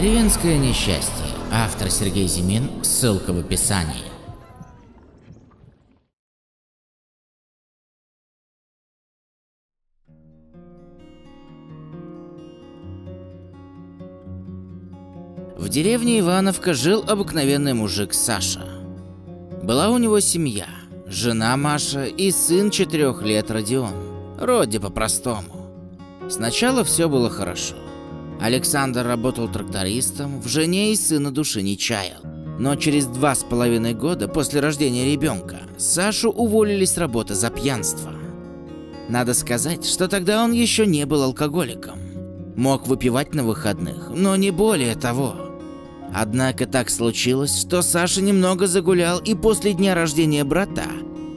Деревенское несчастье. Автор Сергей Зимин. Ссылка в описании. В деревне Ивановка жил обыкновенный мужик Саша. Была у него семья, жена Маша и сын четырех лет Родион. Роди по-простому. Сначала все было хорошо. Александр работал трактористом, в жене и сына души не чаял. Но через два с половиной года после рождения ребенка Сашу уволили с работы за пьянство. Надо сказать, что тогда он еще не был алкоголиком. Мог выпивать на выходных, но не более того. Однако так случилось, что Саша немного загулял и после дня рождения брата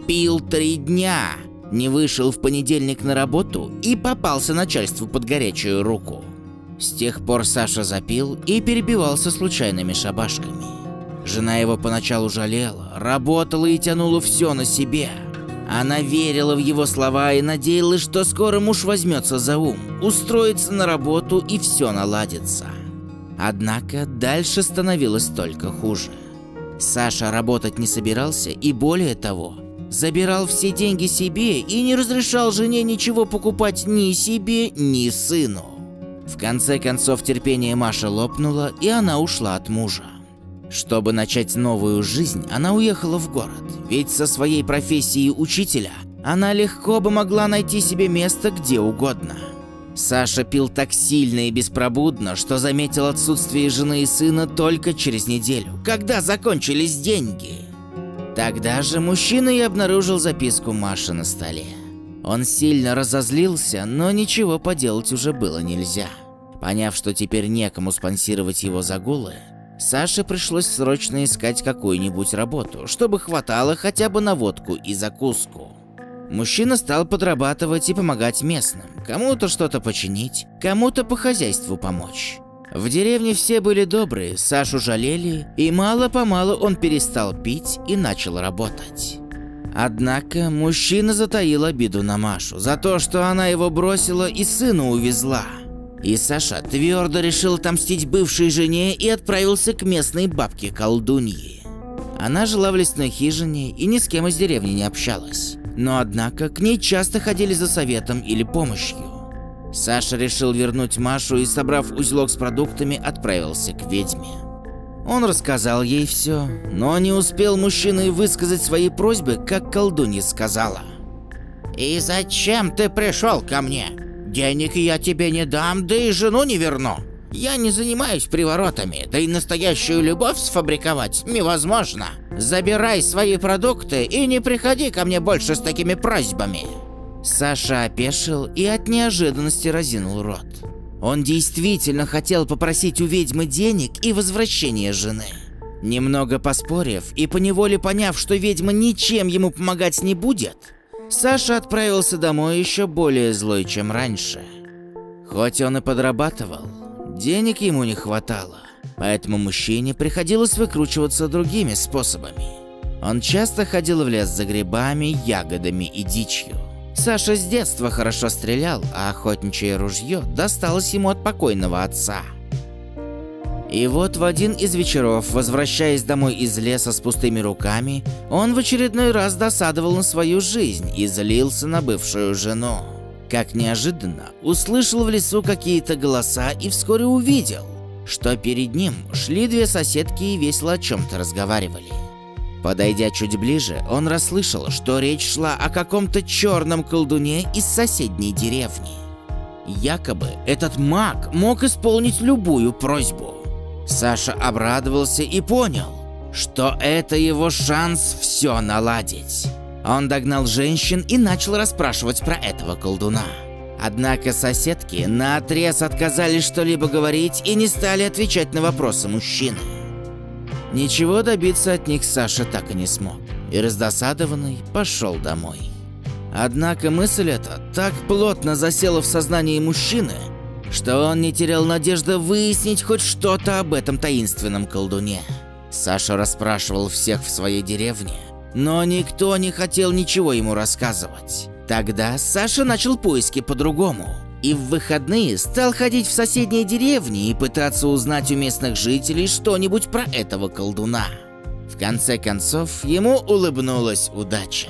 пил три дня, не вышел в понедельник на работу и попался начальству под горячую руку. С тех пор Саша запил и перебивался случайными шабашками. Жена его поначалу жалела, работала и тянула все на себе. Она верила в его слова и надеялась, что скоро муж возьмется за ум, устроится на работу и все наладится. Однако дальше становилось только хуже. Саша работать не собирался и более того, забирал все деньги себе и не разрешал жене ничего покупать ни себе, ни сыну. В конце концов терпение Маши лопнуло, и она ушла от мужа. Чтобы начать новую жизнь, она уехала в город, ведь со своей профессией учителя она легко бы могла найти себе место где угодно. Саша пил так сильно и беспробудно, что заметил отсутствие жены и сына только через неделю, когда закончились деньги. Тогда же мужчина и обнаружил записку Маши на столе. Он сильно разозлился, но ничего поделать уже было нельзя. Поняв, что теперь некому спонсировать его загулы, Саше пришлось срочно искать какую-нибудь работу, чтобы хватало хотя бы на водку и закуску. Мужчина стал подрабатывать и помогать местным, кому-то что-то починить, кому-то по хозяйству помочь. В деревне все были добрые, Сашу жалели, и мало-помалу он перестал пить и начал работать. Однако мужчина затаил обиду на Машу за то, что она его бросила и сына увезла. И Саша твердо решил отомстить бывшей жене и отправился к местной бабке-колдуньи. Она жила в лесной хижине и ни с кем из деревни не общалась. Но однако к ней часто ходили за советом или помощью. Саша решил вернуть Машу и, собрав узелок с продуктами, отправился к ведьме. Он рассказал ей все, но не успел мужчина и высказать свои просьбы, как колдунья сказала. «И зачем ты пришел ко мне? Денег я тебе не дам, да и жену не верну. Я не занимаюсь приворотами, да и настоящую любовь сфабриковать невозможно. Забирай свои продукты и не приходи ко мне больше с такими просьбами». Саша опешил и от неожиданности разинул рот. Он действительно хотел попросить у ведьмы денег и возвращения жены. Немного поспорив и поневоле поняв, что ведьма ничем ему помогать не будет, Саша отправился домой еще более злой, чем раньше. Хоть он и подрабатывал, денег ему не хватало, поэтому мужчине приходилось выкручиваться другими способами. Он часто ходил в лес за грибами, ягодами и дичью. Саша с детства хорошо стрелял, а охотничье ружье досталось ему от покойного отца. И вот в один из вечеров, возвращаясь домой из леса с пустыми руками, он в очередной раз досадовал на свою жизнь и злился на бывшую жену. Как неожиданно, услышал в лесу какие-то голоса и вскоре увидел, что перед ним шли две соседки и весело о чем-то разговаривали. Подойдя чуть ближе, он расслышал, что речь шла о каком-то черном колдуне из соседней деревни. Якобы этот маг мог исполнить любую просьбу. Саша обрадовался и понял, что это его шанс все наладить. Он догнал женщин и начал расспрашивать про этого колдуна. Однако соседки наотрез отказались что-либо говорить и не стали отвечать на вопросы мужчины. Ничего добиться от них Саша так и не смог, и раздосадованный пошел домой. Однако мысль эта так плотно засела в сознании мужчины, что он не терял надежды выяснить хоть что-то об этом таинственном колдуне. Саша расспрашивал всех в своей деревне, но никто не хотел ничего ему рассказывать. Тогда Саша начал поиски по-другому. И в выходные стал ходить в соседние деревни и пытаться узнать у местных жителей что-нибудь про этого колдуна. В конце концов, ему улыбнулась удача.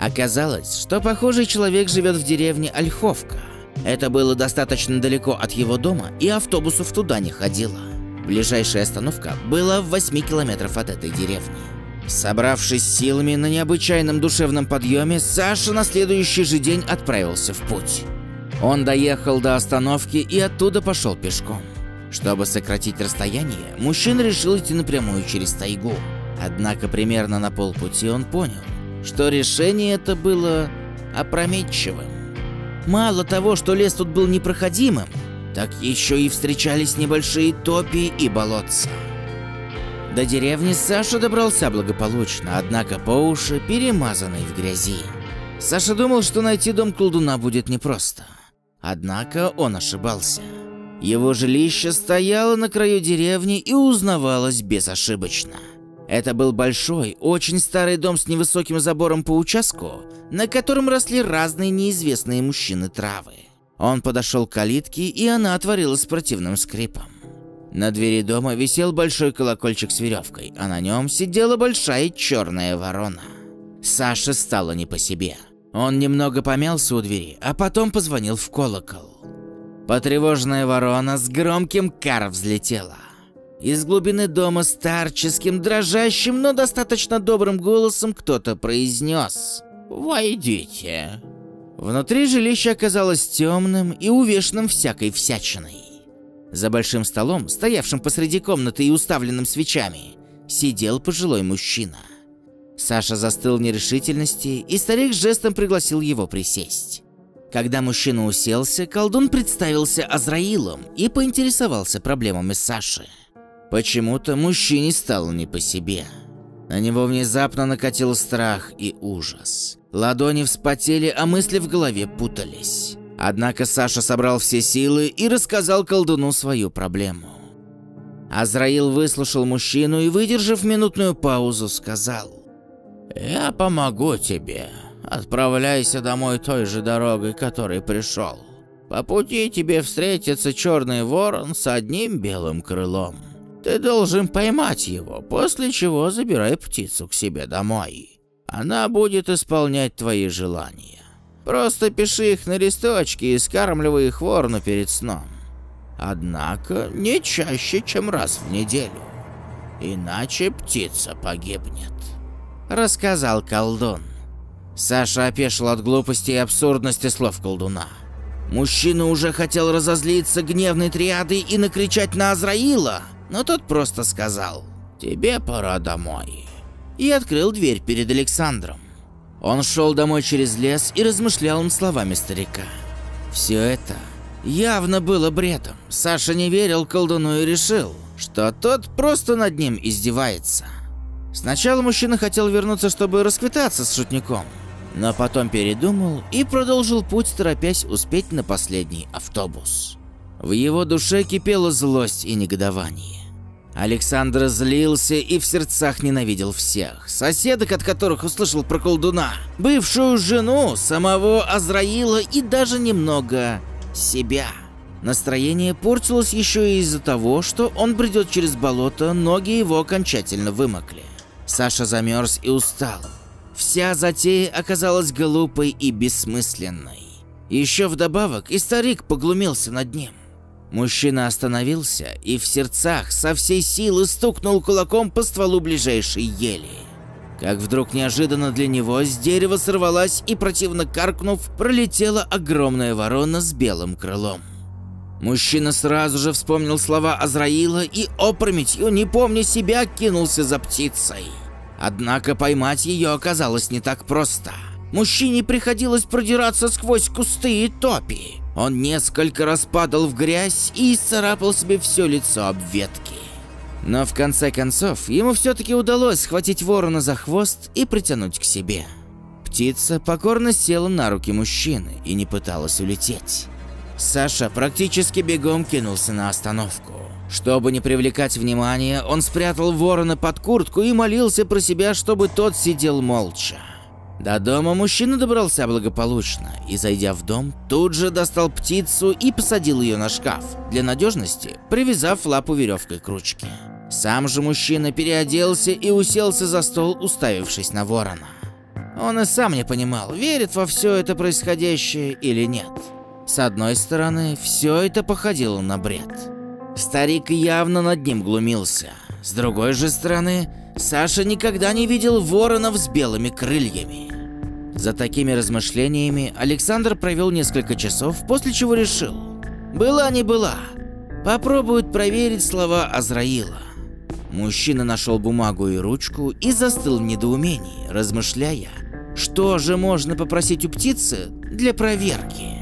Оказалось, что похожий человек живет в деревне Ольховка. Это было достаточно далеко от его дома, и автобусов туда не ходило. Ближайшая остановка была в 8 километров от этой деревни. Собравшись силами на необычайном душевном подъеме, Саша на следующий же день отправился в путь. Он доехал до остановки и оттуда пошел пешком. Чтобы сократить расстояние, мужчина решил идти напрямую через тайгу. Однако примерно на полпути он понял, что решение это было опрометчивым. Мало того, что лес тут был непроходимым, так еще и встречались небольшие топи и болотца. До деревни Саша добрался благополучно, однако по уши перемазанный в грязи. Саша думал, что найти дом колдуна будет непросто. Однако он ошибался. Его жилище стояло на краю деревни и узнавалось безошибочно. Это был большой, очень старый дом с невысоким забором по участку, на котором росли разные неизвестные мужчины травы. Он подошел к калитке, и она отворилась с противным скрипом. На двери дома висел большой колокольчик с веревкой, а на нем сидела большая черная ворона. Саше стало не по себе. Он немного помялся у двери, а потом позвонил в колокол. Потревоженная ворона с громким кар взлетела. Из глубины дома старческим, дрожащим, но достаточно добрым голосом кто-то произнес «Войдите». Внутри жилища оказалось темным и увешанным всякой всячиной. За большим столом, стоявшим посреди комнаты и уставленным свечами, сидел пожилой мужчина. Саша застыл в нерешительности, и старик жестом пригласил его присесть. Когда мужчина уселся, колдун представился Азраилом и поинтересовался проблемами Саши. Почему-то мужчине стало не по себе. На него внезапно накатил страх и ужас. Ладони вспотели, а мысли в голове путались. Однако Саша собрал все силы и рассказал колдуну свою проблему. Азраил выслушал мужчину и, выдержав минутную паузу, сказал. «Я помогу тебе. Отправляйся домой той же дорогой, которой пришел. По пути тебе встретится черный ворон с одним белым крылом. Ты должен поймать его, после чего забирай птицу к себе домой. Она будет исполнять твои желания. Просто пиши их на листочке и скармливай их ворону перед сном. Однако не чаще, чем раз в неделю. Иначе птица погибнет. Рассказал колдун. Саша опешил от глупости и абсурдности слов колдуна. Мужчина уже хотел разозлиться гневной триадой и накричать на Азраила, но тот просто сказал «Тебе пора домой» и открыл дверь перед Александром. Он шел домой через лес и размышлял над словами старика. Все это явно было бредом. Саша не верил колдуну и решил, что тот просто над ним издевается. Сначала мужчина хотел вернуться, чтобы расквитаться с шутником, но потом передумал и продолжил путь, торопясь успеть на последний автобус. В его душе кипела злость и негодование. Александр злился и в сердцах ненавидел всех. Соседок, от которых услышал про колдуна, бывшую жену, самого Азраила и даже немного себя. Настроение портилось еще и из-за того, что он бредет через болото, ноги его окончательно вымокли. Саша замерз и устал. Вся затея оказалась глупой и бессмысленной. Еще вдобавок и старик поглумился над ним. Мужчина остановился и в сердцах со всей силы стукнул кулаком по стволу ближайшей ели. Как вдруг неожиданно для него с дерева сорвалась и, противно каркнув, пролетела огромная ворона с белым крылом. Мужчина сразу же вспомнил слова Азраила и опрометью, не помня себя, кинулся за птицей. Однако поймать ее оказалось не так просто. Мужчине приходилось продираться сквозь кусты и топи. Он несколько раз падал в грязь и исцарапал себе все лицо об ветки. Но в конце концов, ему все-таки удалось схватить ворона за хвост и притянуть к себе. Птица покорно села на руки мужчины и не пыталась улететь. Саша практически бегом кинулся на остановку. Чтобы не привлекать внимания, он спрятал ворона под куртку и молился про себя, чтобы тот сидел молча. До дома мужчина добрался благополучно и, зайдя в дом, тут же достал птицу и посадил ее на шкаф, для надежности привязав лапу веревкой к ручке. Сам же мужчина переоделся и уселся за стол, уставившись на ворона. Он и сам не понимал, верит во все это происходящее или нет. С одной стороны, все это походило на бред. Старик явно над ним глумился. С другой же стороны, Саша никогда не видел воронов с белыми крыльями. За такими размышлениями Александр провел несколько часов, после чего решил. Была не была. Попробует проверить слова Азраила. Мужчина нашел бумагу и ручку и застыл в недоумении, размышляя, что же можно попросить у птицы для проверки.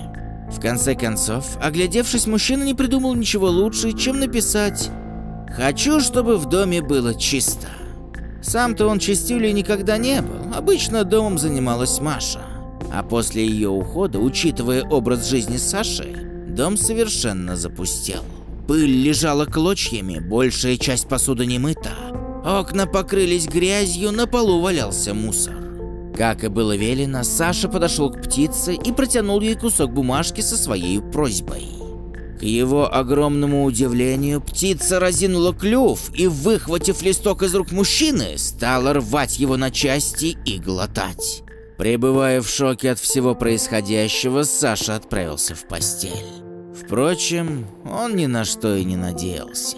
В конце концов, оглядевшись, мужчина не придумал ничего лучше, чем написать «Хочу, чтобы в доме было чисто». Сам-то он чистюлей никогда не был, обычно домом занималась Маша. А после ее ухода, учитывая образ жизни Саши, дом совершенно запустел. Пыль лежала клочьями, большая часть посуды не мыта. Окна покрылись грязью, на полу валялся мусор. Как и было велено, Саша подошел к птице и протянул ей кусок бумажки со своей просьбой. К его огромному удивлению, птица разинула клюв и, выхватив листок из рук мужчины, стала рвать его на части и глотать. Пребывая в шоке от всего происходящего, Саша отправился в постель. Впрочем, он ни на что и не надеялся.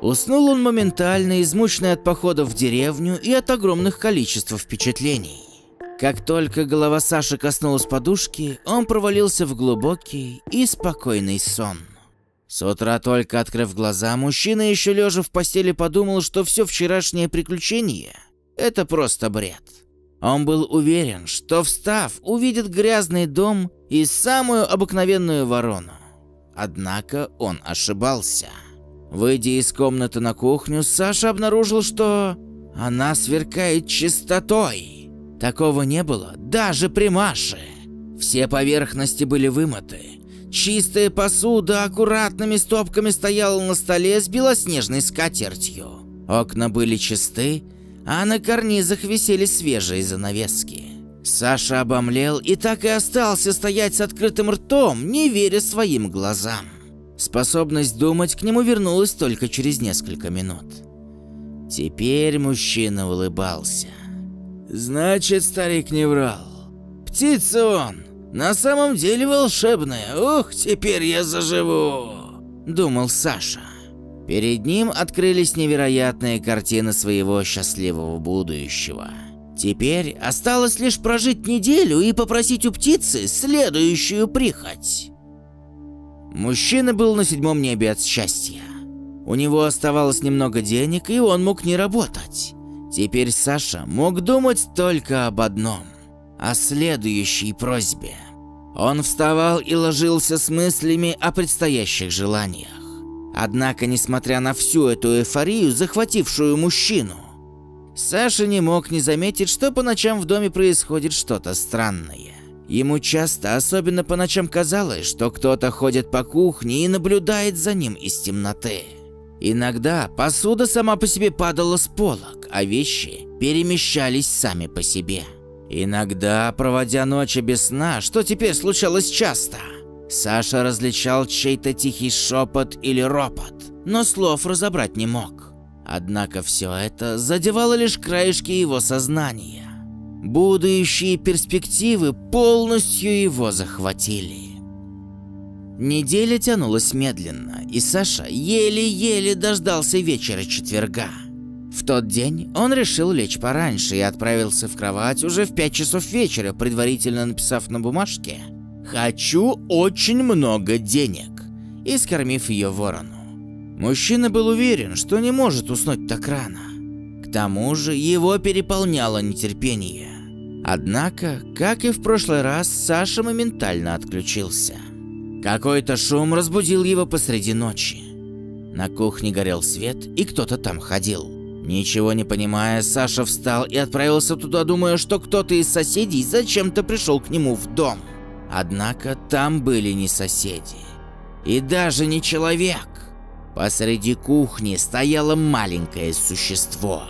Уснул он моментально, измученный от похода в деревню и от огромных количеств впечатлений. Как только голова Саши коснулась подушки, он провалился в глубокий и спокойный сон. С утра только открыв глаза, мужчина еще лежа в постели подумал, что все вчерашнее приключение – это просто бред. Он был уверен, что встав, увидит грязный дом и самую обыкновенную ворону. Однако он ошибался. Выйдя из комнаты на кухню, Саша обнаружил, что она сверкает чистотой. Такого не было даже при Маше. Все поверхности были вымыты, Чистая посуда аккуратными стопками стояла на столе с белоснежной скатертью. Окна были чисты, а на карнизах висели свежие занавески. Саша обомлел и так и остался стоять с открытым ртом, не веря своим глазам. Способность думать к нему вернулась только через несколько минут. Теперь мужчина улыбался. «Значит, старик не врал. Птица он!» На самом деле волшебная. Ух, теперь я заживу, думал Саша. Перед ним открылись невероятные картины своего счастливого будущего. Теперь осталось лишь прожить неделю и попросить у птицы следующую прихоть. Мужчина был на седьмом небе от счастья. У него оставалось немного денег, и он мог не работать. Теперь Саша мог думать только об одном о следующей просьбе. Он вставал и ложился с мыслями о предстоящих желаниях. Однако, несмотря на всю эту эйфорию, захватившую мужчину, Саша не мог не заметить, что по ночам в доме происходит что-то странное. Ему часто, особенно по ночам, казалось, что кто-то ходит по кухне и наблюдает за ним из темноты. Иногда посуда сама по себе падала с полок, а вещи перемещались сами по себе. Иногда, проводя ночи без сна, что теперь случалось часто, Саша различал чей-то тихий шепот или ропот, но слов разобрать не мог. Однако все это задевало лишь краешки его сознания. Будущие перспективы полностью его захватили. Неделя тянулась медленно, и Саша еле-еле дождался вечера четверга. В тот день он решил лечь пораньше и отправился в кровать уже в 5 часов вечера, предварительно написав на бумажке «Хочу очень много денег» и скормив ее ворону. Мужчина был уверен, что не может уснуть так рано. К тому же его переполняло нетерпение. Однако, как и в прошлый раз, Саша моментально отключился. Какой-то шум разбудил его посреди ночи. На кухне горел свет, и кто-то там ходил. Ничего не понимая, Саша встал и отправился туда, думая, что кто-то из соседей зачем-то пришел к нему в дом. Однако там были не соседи. И даже не человек. Посреди кухни стояло маленькое существо.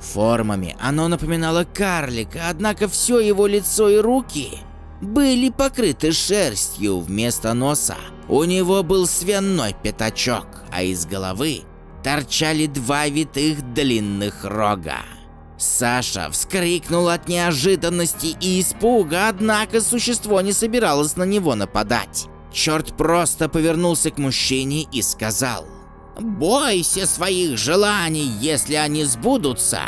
Формами оно напоминало карлика, однако все его лицо и руки были покрыты шерстью вместо носа. У него был свиной пятачок, а из головы торчали два витых длинных рога. Саша вскрикнул от неожиданности и испуга, однако существо не собиралось на него нападать. Черт просто повернулся к мужчине и сказал, «Бойся своих желаний, если они сбудутся.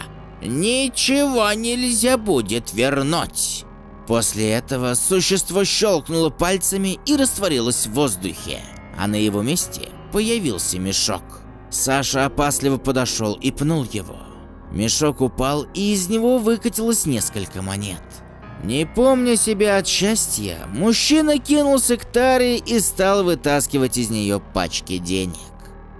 Ничего нельзя будет вернуть». После этого существо щелкнуло пальцами и растворилось в воздухе, а на его месте появился мешок. Саша опасливо подошел и пнул его. Мешок упал, и из него выкатилось несколько монет. Не помня себя от счастья, мужчина кинулся к Таре и стал вытаскивать из нее пачки денег.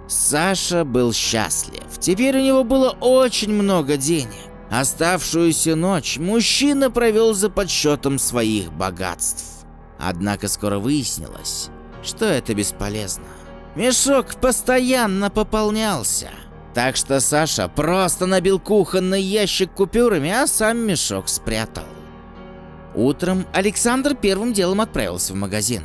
Саша был счастлив. Теперь у него было очень много денег. Оставшуюся ночь мужчина провел за подсчетом своих богатств. Однако скоро выяснилось, что это бесполезно. Мешок постоянно пополнялся. Так что Саша просто набил кухонный ящик купюрами, а сам мешок спрятал. Утром Александр первым делом отправился в магазин.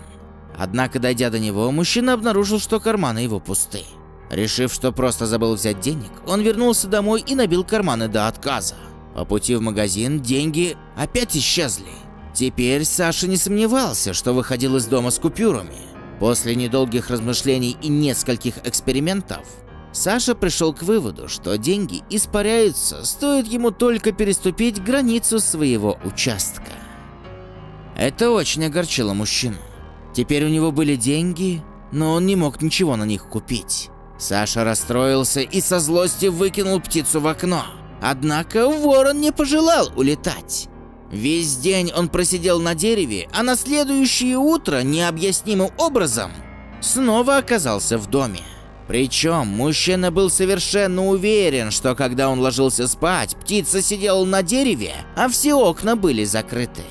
Однако, дойдя до него, мужчина обнаружил, что карманы его пусты. Решив, что просто забыл взять денег, он вернулся домой и набил карманы до отказа. По пути в магазин деньги опять исчезли. Теперь Саша не сомневался, что выходил из дома с купюрами. После недолгих размышлений и нескольких экспериментов, Саша пришел к выводу, что деньги испаряются, стоит ему только переступить границу своего участка. Это очень огорчило мужчину. Теперь у него были деньги, но он не мог ничего на них купить. Саша расстроился и со злости выкинул птицу в окно. Однако ворон не пожелал улетать. Весь день он просидел на дереве, а на следующее утро необъяснимым образом снова оказался в доме. Причем мужчина был совершенно уверен, что когда он ложился спать, птица сидела на дереве, а все окна были закрыты.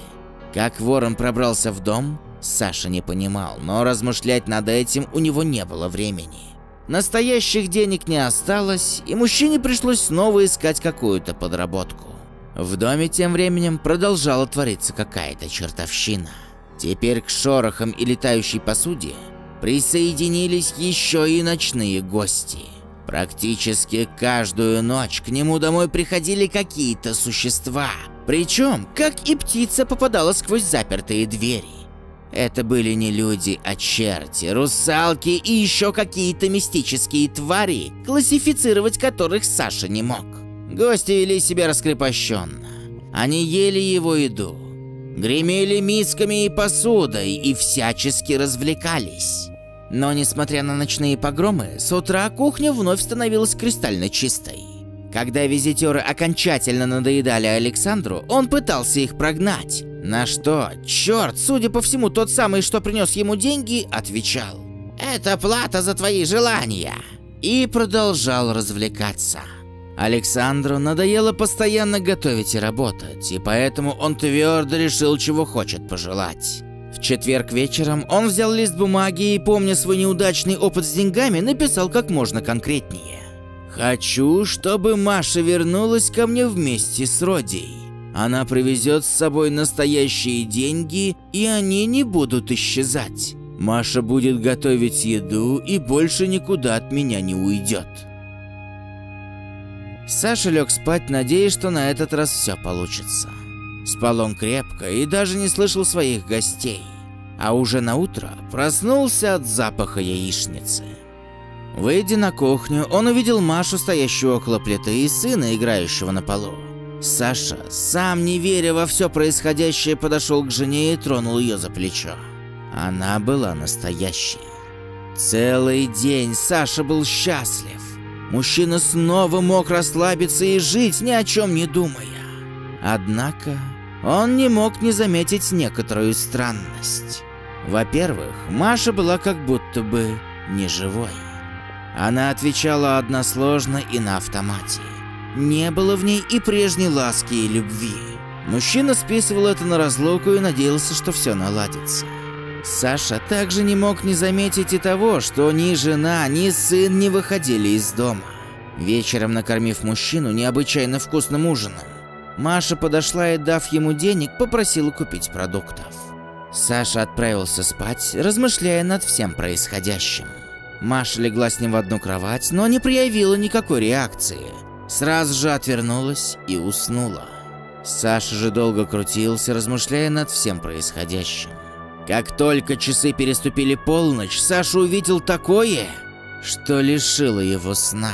Как ворон пробрался в дом, Саша не понимал, но размышлять над этим у него не было времени. Настоящих денег не осталось, и мужчине пришлось снова искать какую-то подработку. В доме тем временем продолжала твориться какая-то чертовщина. Теперь к шорохам и летающей посуде присоединились еще и ночные гости. Практически каждую ночь к нему домой приходили какие-то существа. Причем, как и птица попадала сквозь запертые двери. Это были не люди, а черти, русалки и еще какие-то мистические твари, классифицировать которых Саша не мог. Гости вели себя раскрепощенно. Они ели его еду, гремели мисками и посудой и всячески развлекались. Но несмотря на ночные погромы, с утра кухня вновь становилась кристально чистой. Когда визитеры окончательно надоедали Александру, он пытался их прогнать. На что, черт, судя по всему, тот самый, что принес ему деньги, отвечал. «Это плата за твои желания!» И продолжал развлекаться. Александру надоело постоянно готовить и работать, и поэтому он твердо решил, чего хочет пожелать. В четверг вечером он взял лист бумаги и, помня свой неудачный опыт с деньгами, написал как можно конкретнее. «Хочу, чтобы Маша вернулась ко мне вместе с Родией. Она привезет с собой настоящие деньги, и они не будут исчезать. Маша будет готовить еду и больше никуда от меня не уйдет. Саша лег спать, надеясь, что на этот раз все получится. Спал он крепко и даже не слышал своих гостей. А уже на утро проснулся от запаха яичницы. Выйдя на кухню, он увидел Машу, стоящую около плиты, и сына, играющего на полу. Саша, сам не веря во все происходящее, подошел к жене и тронул ее за плечо. Она была настоящей. Целый день Саша был счастлив. Мужчина снова мог расслабиться и жить, ни о чем не думая. Однако он не мог не заметить некоторую странность. Во-первых, Маша была как будто бы неживой. Она отвечала односложно и на автомате. Не было в ней и прежней ласки и любви. Мужчина списывал это на разлуку и надеялся, что все наладится. Саша также не мог не заметить и того, что ни жена, ни сын не выходили из дома. Вечером, накормив мужчину необычайно вкусным ужином, Маша подошла и, дав ему денег, попросила купить продуктов. Саша отправился спать, размышляя над всем происходящим. Маша легла с ним в одну кровать, но не проявила никакой реакции. Сразу же отвернулась и уснула. Саша же долго крутился, размышляя над всем происходящим. Как только часы переступили полночь, Саша увидел такое, что лишило его сна.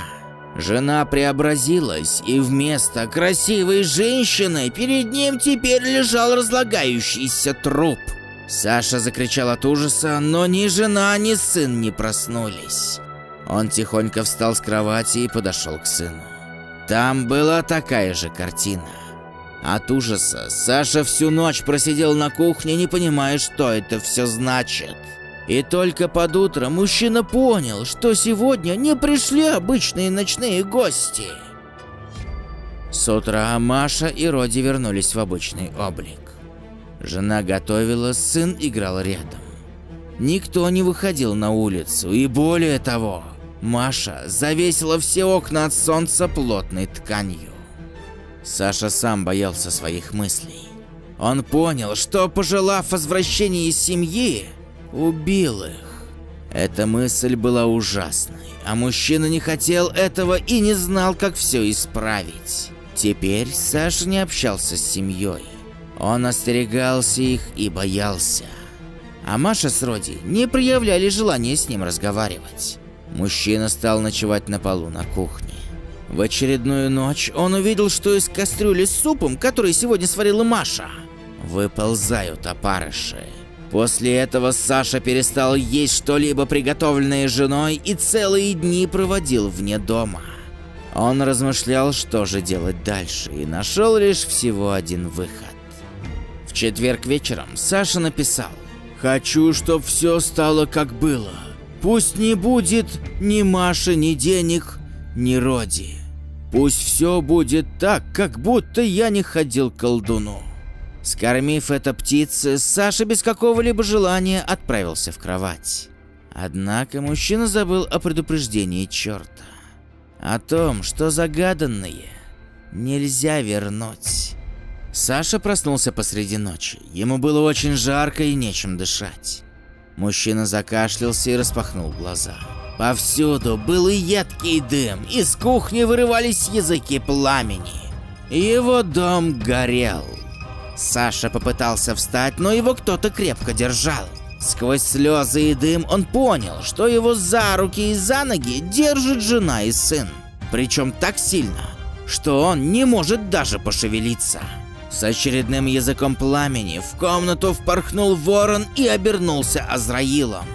Жена преобразилась, и вместо красивой женщины перед ним теперь лежал разлагающийся труп. Саша закричал от ужаса, но ни жена, ни сын не проснулись. Он тихонько встал с кровати и подошел к сыну. Там была такая же картина. От ужаса Саша всю ночь просидел на кухне, не понимая, что это все значит. И только под утро мужчина понял, что сегодня не пришли обычные ночные гости. С утра Маша и Роди вернулись в обычный облик. Жена готовила, сын играл рядом. Никто не выходил на улицу, и более того, Маша завесила все окна от солнца плотной тканью. Саша сам боялся своих мыслей. Он понял, что, пожелав возвращения семьи, убил их. Эта мысль была ужасной, а мужчина не хотел этого и не знал, как все исправить. Теперь Саша не общался с семьей. Он остерегался их и боялся. А Маша с Роди не проявляли желания с ним разговаривать. Мужчина стал ночевать на полу на кухне. В очередную ночь он увидел, что из кастрюли с супом, который сегодня сварила Маша, выползают опарыши. После этого Саша перестал есть что-либо приготовленное женой и целые дни проводил вне дома. Он размышлял, что же делать дальше, и нашел лишь всего один выход. Четверг вечером Саша написал «Хочу, чтоб все стало как было. Пусть не будет ни Маши, ни денег, ни Роди. Пусть все будет так, как будто я не ходил к колдуну». Скормив это птице, Саша без какого-либо желания отправился в кровать. Однако мужчина забыл о предупреждении черта. О том, что загаданное нельзя вернуть. Саша проснулся посреди ночи. Ему было очень жарко и нечем дышать. Мужчина закашлялся и распахнул глаза. Повсюду был и едкий дым, из кухни вырывались языки пламени. Его дом горел. Саша попытался встать, но его кто-то крепко держал. Сквозь слезы и дым он понял, что его за руки и за ноги держит жена и сын. Причем так сильно, что он не может даже пошевелиться. С очередным языком пламени в комнату впорхнул ворон и обернулся Азраилом.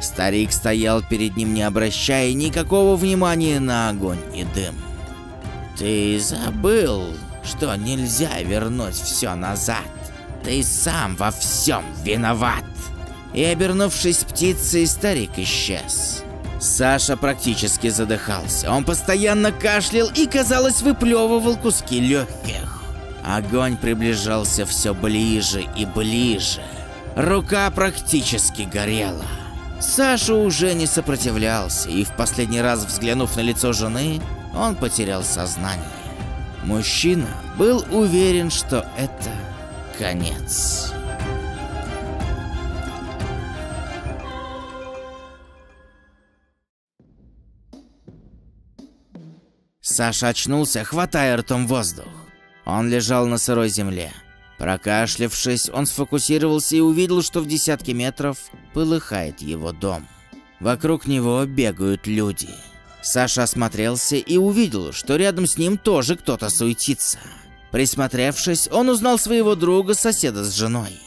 Старик стоял перед ним, не обращая никакого внимания на огонь и дым. «Ты забыл, что нельзя вернуть все назад. Ты сам во всем виноват!» И, обернувшись птицей, старик исчез. Саша практически задыхался. Он постоянно кашлял и, казалось, выплевывал куски легких. Огонь приближался все ближе и ближе. Рука практически горела. Саша уже не сопротивлялся, и в последний раз взглянув на лицо жены, он потерял сознание. Мужчина был уверен, что это конец. Саша очнулся, хватая ртом воздух. Он лежал на сырой земле. Прокашлявшись, он сфокусировался и увидел, что в десятки метров полыхает его дом. Вокруг него бегают люди. Саша осмотрелся и увидел, что рядом с ним тоже кто-то суетится. Присмотревшись, он узнал своего друга, соседа с женой.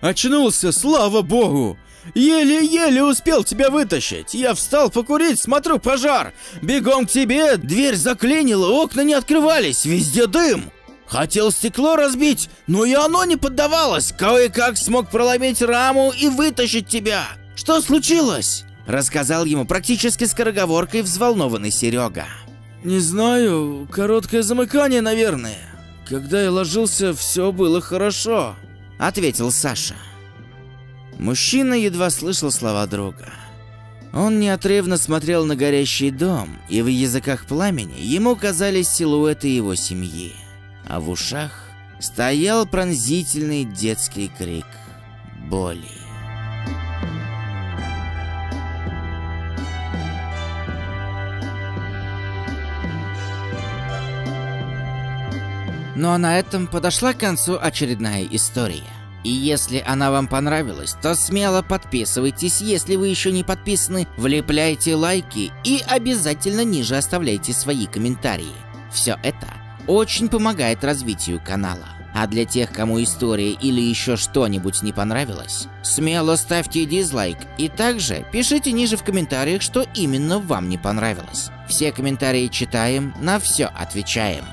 «Очнулся, слава богу! Еле-еле успел тебя вытащить. Я встал покурить, смотрю пожар. Бегом к тебе, дверь заклинила, окна не открывались, везде дым. Хотел стекло разбить, но и оно не поддавалось. Кое-как смог проломить раму и вытащить тебя. Что случилось? Рассказал ему практически скороговоркой взволнованный Серега. Не знаю, короткое замыкание, наверное. Когда я ложился, все было хорошо. Ответил Саша. Мужчина едва слышал слова друга. Он неотрывно смотрел на горящий дом, и в языках пламени ему казались силуэты его семьи. А в ушах стоял пронзительный детский крик боли. Ну а на этом подошла к концу очередная история. И если она вам понравилась, то смело подписывайтесь, если вы еще не подписаны, влепляйте лайки и обязательно ниже оставляйте свои комментарии. Все это очень помогает развитию канала. А для тех, кому история или еще что-нибудь не понравилось, смело ставьте дизлайк и также пишите ниже в комментариях, что именно вам не понравилось. Все комментарии читаем, на все отвечаем.